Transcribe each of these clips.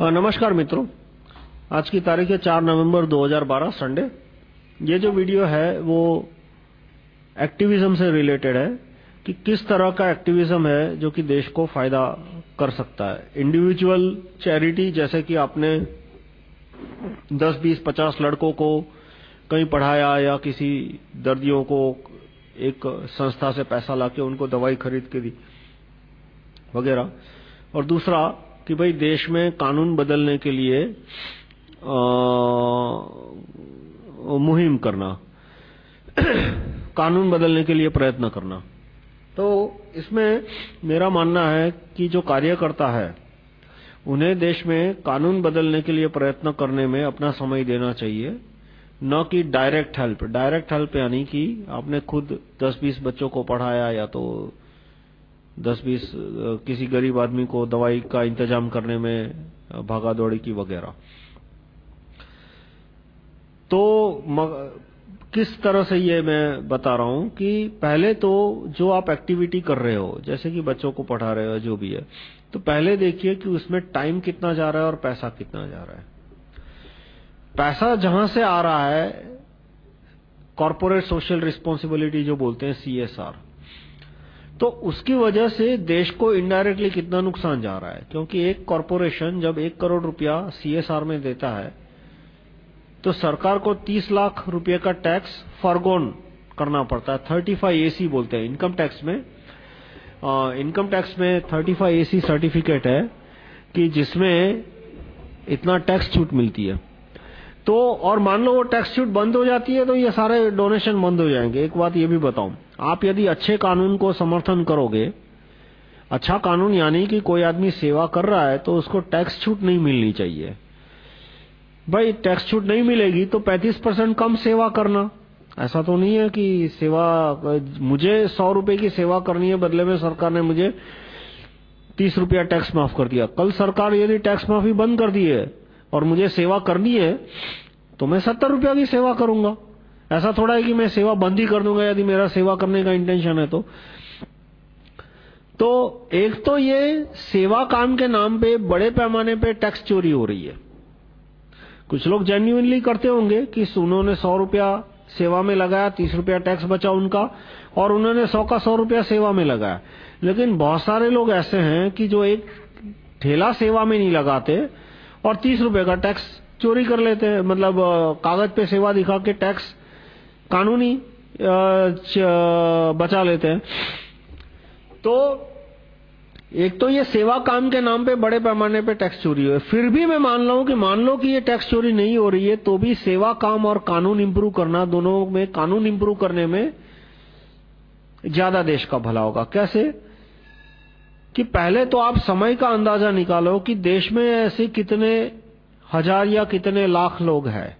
नमस्कार मित्रों। आज की तारीख है 4 नवंबर 2012 संडे। ये जो वीडियो है, वो एक्टिविज्म से रिलेटेड है कि किस तरह का एक्टिविज्म है जो कि देश को फ़ायदा कर सकता है। इंडिविजुअल चैरिटी जैसे कि आपने 10 20 50 लड़कों को कहीं पढ़ाया या किसी दर्दियों को एक संस्था से पैसा लाके उनको दवाई खरीद के दी, वगैरह। और दूसरा कि भाई देश में कानून बदलने के लिए मुहिम करना, कानून बदलने के लिए प्रयत्न करना। तो इसमें मेरा मानना है कि जो कार्यकर्ता है, उन्हें देश में कानून बदलने के लिए प्रयत्न करने में अपना समय देना चाहिए, न कि डायरेक्ट हेल्प डायरेक्ट हेल्प यानी कि आपने खुद 10-20 बच्चों को पढ़ाया या तो दस बीस किसी गरीब आदमी को दवाई का इंतज़ाम करने में भागा दौड़ी की वगैरह। तो किस तरह से ये मैं बता रहा हूँ कि पहले तो जो आप एक्टिविटी कर रहे हो, जैसे कि बच्चों को पढ़ा रहे हो, जो भी है तो पहले देखिए कि उसमें टाइम कितना जा रहा है और पैसा कितना जा रहा है। पैसा जहाँ से आ रहा है, कॉरपोरेट सोशल रिस्पॉन्सिबिलिटी जो बोलते हैं सीएसआर तो उसकी वजह से देश को इनडायरेक्टली कितना नुकसान जा रहा है? क्योंकि एक कॉरपोरेशन जब एक करोड़ रुपया सीएसआर में देता है तो सरकार को 30 लाख रुपए का टैक्स फॉरगोन करना पड़ता है। 35 एसी बोलते हैं। इनकम टैक्स में इनकम टैक्स में 35 एसी सर्टिफिकेट है कि जिसमें इतना टैक्स छूट मिलती है। तो और मान लो वो टैक्स छूट बंद हो जाती है तो ये सारे डोनेशन बंद हो जाएँगे। एक बात ये भी बताऊँ। आप यदि अच्छे कानून को समर्थन करोगे अच्छा कानून यानी कि कोई आदमी सेवा कर रहा है तो उसको टैक्स छूट नहीं मिलनी चाहिए। भाई टैक्स छूट नहीं मिलेगी तो 35 परसेंट कम सेवा करना। ऐसा तो नहीं है कि सेवा, मुझे सौ रुपए की सेवा करनी है, बदले में सरकार ने मुझे तीस रुपया टैक्स माफ़ कर दिया। कल सरकार यदि टैक्स माफ़ी बंद कर दी है और मुझे सेवा करनी है तो मैं सत्तर रुपया की सेवा करूँगा। ऐसा थोड़ा है कि मैं सेवा बंद ही कर दूँगा यदि मेरा सेवा करने का इंटेंशन है तो। तो एक तो ये सेवा काम के नाम पे, बड़े पैमाने पे टैक्स चोरी हो रही है। कुछ लोग जेन्यूनली करते होंगे कि उन्होंने सौ रुपया सेवा में लगाया, तीस रुपया टैक्स बचा उनका, और उन्होंने सौ का सौ रुपया सेवा में लगाया। लेकिन बहुत सारे लोग ऐसे हैं कि जो एक ठेला सेवा में नहीं लगाते और तीस रुपए का टैक्स चोरी कर लेते हैं। मतलब कागज़ पे सेवा दिखा के टैक्स कानूनी बचा लेते हैं। तो एक तो ये सेवा काम के नाम पे बड़े पैमाने पे टैक्स चोरी है फिर भी मैं मान रहा कि मान लो कि ये टैक्स चोरी नहीं हो रही है तो भी सेवा काम और कानून इंप्रूव करना दोनों में, कानून इंप्रूव करने में ज़्यादा देश का भला होगा। कैसे? कि पहले तो आप समय का अंदाज़ा निकालो कि देश में ऐसे कितने हज़ार या कितने लाख लोग हैं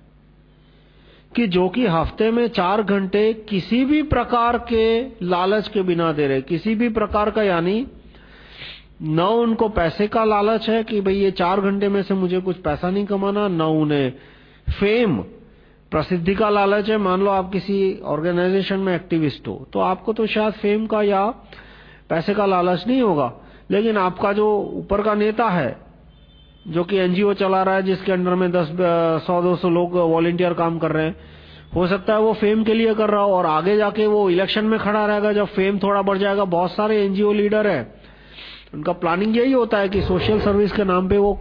कि जो कि हफ़्ते में चार घंटे किसी भी प्रकार के लालच के बिना दे रहे। किसी भी प्रकार का यानी न उनको पैसे का लालच है कि भाई ये चार घंटे में से मुझे कुछ पैसा नहीं कमाना, न उन्हें फेम प्रसिद्धि का लालच है। मान लो आप किसी ऑर्गेनाइजेशन में एक्टिविस्ट हो तो आपको तो शायद फेम का या पैसे का लालच नहीं होगा। लेकिन आपका जो ऊपर का नेता है, जो कि एनजीओ चला रहा है, जिसके अंडर में दस सौ, दो सौ लोग वॉलेंटियर काम कर रहे हैं, हो सकता है वो फेम के लिए कर रहा हो और आगे जाके वो इलेक्शन में खड़ा रहेगा, जब फेम थोड़ा बढ़ जाएगा। बहुत सारे एनजीओ लीडर है। उनका प्लानिंग यही होता है कि सोशल सर्विस के नाम पे वो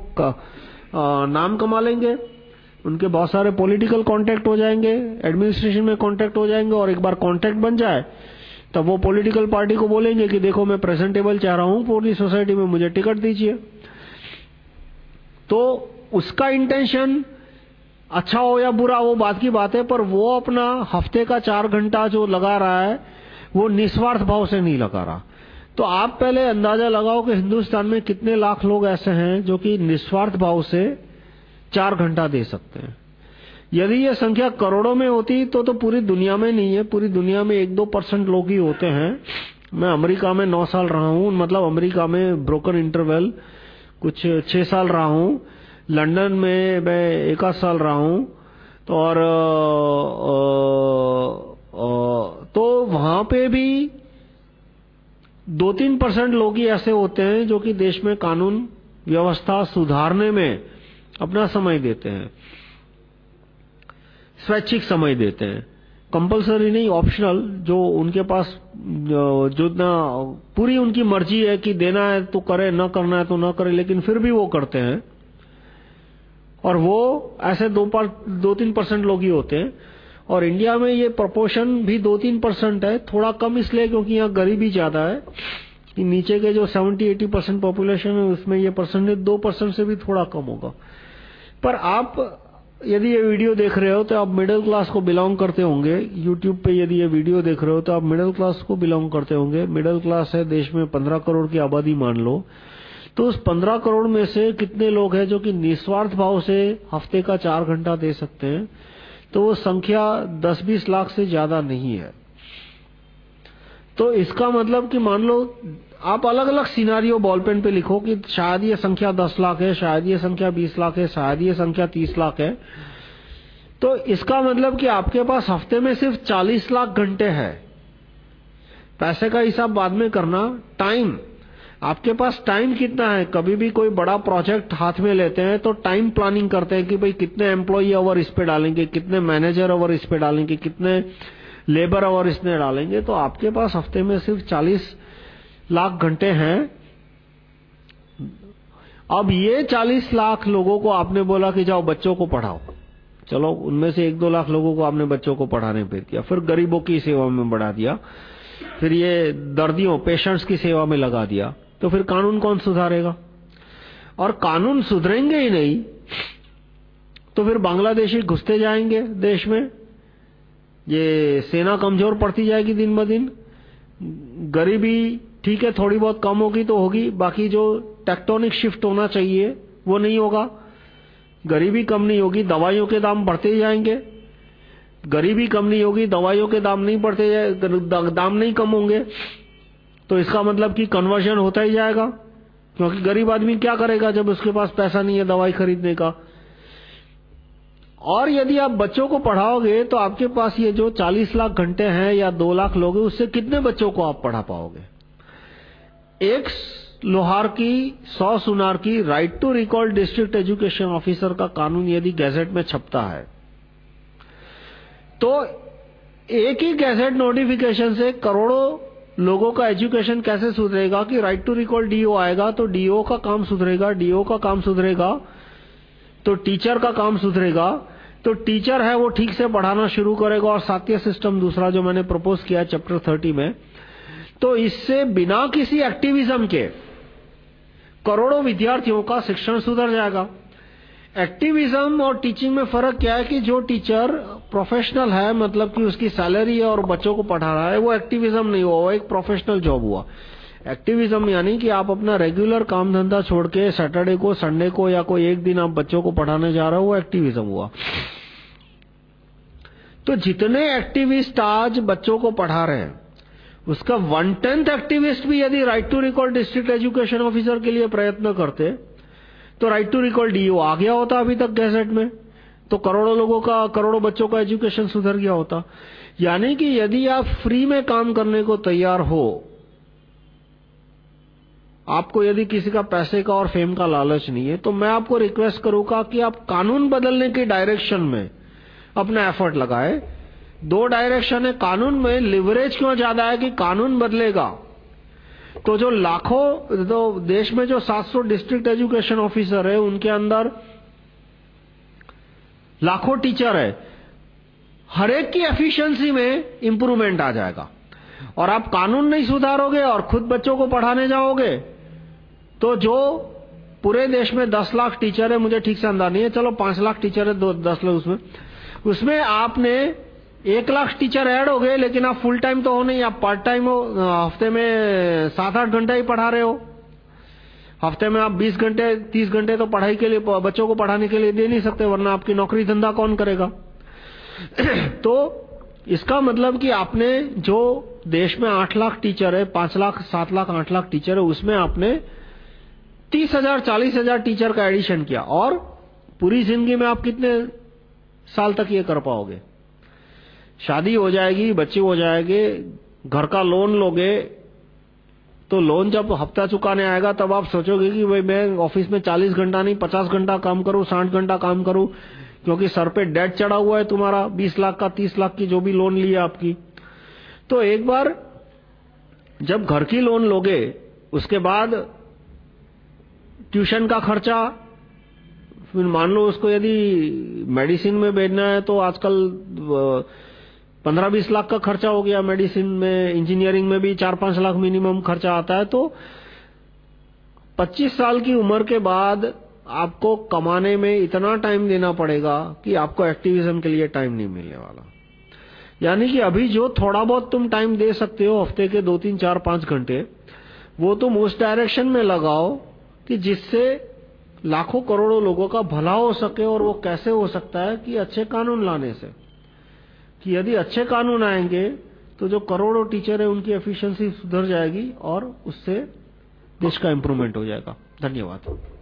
नाम कमा लेंगे। उनके बहुत सारे पॉलिटिकल कांटेक्ट हो जाएँगे, एडमिनिस्ट्रेशन में कांटेक्ट हो जाएँगे और एक बार कांटेक्ट बन जाए तब वो पॉलिटिकल पार्टी को बोलेंगे कि देखो मैं प्रेजेंटेबल चाह रहा हूँ, पूरी सोसाइटी में मुझे टिकट दीजिए। तो उसका इंटेंशन अच्छा हो या बुरा वो बात की बात है, पर वो अपना हफ़्ते का चार घंटा जो लगा रहा है, वो निस्वार्थ भाव से नहीं लगा रहा। तो आप पहले अंदाज़ा लगाओ कि हिंदुस्तान में कितने लाख लोग ऐसे हैं जो कि निस्वार्थ भाव से चार घंटा दे सकते हैं। यदि ये संख्या करोड़ों में होती तो तो पूरी दुनिया में नहीं है पूरी दुनिया में एक दो परसेंट लोग ही होते हैं। मैं अमेरिका में नौ साल रहा हूँ मतलब अमेरिका में ब्रोकन इंटरवल कुछ छह साल रहा हूँ लंदन में मैं एक आध साल रहा हूँ तो और आ, आ, तो वहाँ पे भी दो तीन परसेंट लोग ही ऐसे होते हैं जो कि देश में कानून व्यवस्था सुधारने में अपना समय देते हैं। स्वैच्छिक समय देते हैं। कंपलसरी नहीं, ऑप्शनल, जो उनके पास जो ना पूरी उनकी मर्ज़ी है कि देना है तो करे, न करना है तो न करे, लेकिन फिर भी वो करते हैं। और वो ऐसे दो पर, दो तीन परसेंट लोग ही होते हैं। और इंडिया में ये प्रोपोर्शन भी दो तीन परसेंट है, थोड़ा कम इसलिए क्योंकि यहाँ गरीबी ज़्यादा है, कि नीचे के जो 70-80 परसेंट पॉपुलेशन है, उसमें ये परसेंटेज दो परसेंट से भी थोड़ा कम होगा। पर आप यदि ये वीडियो देख रहे हो तो आप मिडिल क्लास को बिलोंग करते होंगे। यूट्यूब पे यदि ये वीडियो देख रहे हो तो आप मिडिल क्लास को बिलोंग करते होंगे। मिडिल क्लास है, देश में 15 करोड़ की आबादी मान लो। तो उस 15 करोड़ में से कितने लोग हैं जो कि निस्वार्थ भाव से हफ़्ते का चार घंटा दे सकते हैं? तो वो संख्या 10-20 लाख से ज़्यादा नहीं है। तो इसका मतलब कि मान लो आप अलग-अलग सिनारियो बॉल पेन पे लिखो कि शायद ये संख्या 10 लाख है, शायद ये संख्या 20 लाख है, शायद ये संख्या 30 लाख है। तो इसका मतलब कि आपके पास हफ़्ते में सिर्फ़ 40 लाख घंटे हैं। पैसे का हिसाब बाद में करना टाइम आपके पास टाइम कितना है? कभी भी कोई बड़ा प्रोजेक्ट हाथ में लेते हैं तो टाइम प्लानिंग करते हैं कि भाई कितने एम्प्लॉई अवर इस पे डालेंगे, कितने मैनेजर अवर इस पे डालेंगे, कितने लेबर अवर इसमें डालेंगे। तो आपके पास हफ़्ते में सिर्फ़ 40 लाख घंटे हैं। अब ये 40 लाख लोगों को आपने बोला कि जाओ बच्चों को पढ़ाओ। चलो, उनमें से एक दो लाख लोगों को आपने बच्चों को पढ़ाने पे दिया, फिर गरीबों की सेवा में बढ़ा दिया, फिर ये दर्दियों, पेशेंट्स की सेवा में लगा दिया तो फिर कानून कौन सुधारेगा? और कानून सुधरेंगे ही नहीं तो फिर बांग्लादेशी घुसते जाएँगे देश में। ये सेना कमज़ोर पड़ती जाएगी दिन ब दिन। गरीबी ठीक है, थोड़ी बहुत कम होगी तो होगी, बाकी जो टेक्टोनिक शिफ्ट होना चाहिए, वो नहीं होगा। गरीबी कम नहीं होगी, दवाइयों के दाम बढ़ते ही जाएँगे। गरीबी कम नहीं होगी, दवाइयों के दाम नहीं बढ़ते दाम नहीं कम होंगे। तो इसका मतलब कि कन्वर्जन होता ही जाएगा, क्योंकि गरीब आदमी क्या करेगा जब उसके पास पैसा नहीं है दवाई खरीदने का? और यदि आप बच्चों को पढ़ाओगे तो आपके पास ये जो 40 लाख घंटे हैं या 2 लाख लोग हैं, उससे कितने बच्चों को आप पढ़ा पाओगे? एक लोहार की, सौ सुनार की right to recall district education officer का कानून यदि गैजेट में छपता है तो एक ही गैजेट नोटिफिकेशन से करोड़ों लोगों का एजुकेशन कैसे सुधरेगा कि राइट टू रिकॉल डीओ आएगा तो डीओ का काम सुधरेगा डीओ का काम सुधरेगा तो टीचर का काम सुधरेगा तो टीचर है वो ठीक से पढ़ाना शुरू करेगा और सात्य सिस्टम दूसरा जो मैंने प्रपोज किया चैप्टर 30 में तो इससे बिना किसी एक्टिविज्म के करोड़ों विद्यार्थियों का शिक्षण सुधर जाएगा। एक्टिविज्म और टीचिंग में फ़र्क क्या है कि जो टीचर प्रोफेशनल है मतलब कि उसकी सैलरी है और बच्चों को पढ़ा रहा है, वो एक्टिविज्म नहीं हुआ, वो एक प्रोफेशनल जॉब हुआ। एक्टिविज्म यानी कि आप अपना रेगुलर काम धंधा छोड़ के सैटरडे को संडे को या कोई एक दिन आप बच्चों को पढ़ाने जा रहे हो, वो एक्टिविज्म हुआ। तो जितने एक्टिविस्ट आज बच्चों को पढ़ा रहे हैं उसका वन टेंथ एक्टिविस्ट भी यदि right to recall district education officer के लिए प्रयत्न करते तो राइट टू रिकॉल डीओ आ गया होता अभी तक गैजेट में। तो करोड़ों लोगों का, करोड़ों बच्चों का एजुकेशन सुधर गया होता। यानी कि यदि आप फ्री में काम करने को तैयार हो, आपको यदि किसी का पैसे का और फेम का लालच नहीं है तो मैं आपको रिक्वेस्ट करूँगा कि आप कानून बदलने की डायरेक्शन में अपना एफर्ट लगाए। दो डायरेक्शन है, कानून में लिवरेज क्यों ज़्यादा है कि कानून बदलेगा? तो जो लाखों तो देश में जो 700 डिस्ट्रिक्ट एजुकेशन ऑफिसर है, उनके अंदर लाखों टीचर है। हर एक की एफिशिएंसी में इंप्रूवमेंट आ जाएगा। और आप कानून नहीं सुधारोगे और खुद बच्चों को पढ़ाने जाओगे तो जो पूरे देश में 10 लाख टीचर है, मुझे ठीक से अंदाज नहीं है, चलो 5 लाख टीचर है, दो, दस लाख उसमें उसमें आपने एक लाख टीचर ऐड हो गए, लेकिन आप फुल टाइम तो हो नहीं, आप पार्ट टाइम हो हफ़्ते में सात आठ घंटा ही पढ़ा रहे हो। हफ़्ते में आप बीस घंटे, तीस घंटे तो पढ़ाई के लिए, बच्चों को पढ़ाने के लिए दे नहीं सकते, वरना आपकी नौकरी धंधा कौन करेगा? तो इसका मतलब कि आपने जो देश में आठ लाख टीचर है, पाँच लाख, सात लाख, आठ लाख टीचर है, उसमें आपने तीस हज़ार, चालीस हज़ार टीचर का एडिशन किया। और पूरी ज़िंदगी में आप कितने साल तक ये कर पाओगे? शादी हो जाएगी, बच्चे हो जाएँगे, घर का लोन लोगे तो लोन जब हफ़्ता चुकाने आएगा, तब आप सोचोगे कि भाई मैं ऑफ़िस में 40 घंटा नहीं 50 घंटा काम करूँ 60 घंटा काम करूँ, क्योंकि सर पे डेट चढ़ा हुआ है तुम्हारा 20 लाख का 30 लाख की जो भी लोन लिया आपकी। तो एक बार जब घर की लोन लोगे, उसके बाद ट्यूशन का खर्चा, फिर मान लो उसको यदि मेडिसिन में भेजना है तो आजकल पंद्रह बीस लाख का खर्चा हो गया। मेडिसिन में, इंजीनियरिंग में भी चार पाँच लाख मिनिमम खर्चा आता है। तो 25 साल की उम्र के बाद आपको कमाने में इतना टाइम देना पड़ेगा कि आपको एक्टिविज्म के लिए टाइम नहीं मिलने वाला। यानी कि अभी जो थोड़ा बहुत तुम टाइम दे सकते हो हफ़्ते के दो तीन चार पाँच घंटे, वो तुम उस डायरेक्शन में लगाओ कि जिससे लाखों करोड़ों लोगों का भला हो सके और वो कैसे हो सकता है कि अच्छे कानून लाने से। कि यदि अच्छे कानून आएँगे तो जो करोड़ों टीचर है, उनकी एफिशिएंसी सुधर जाएगी और उससे देश का इम्प्रूवमेंट हो जाएगा। धन्यवाद।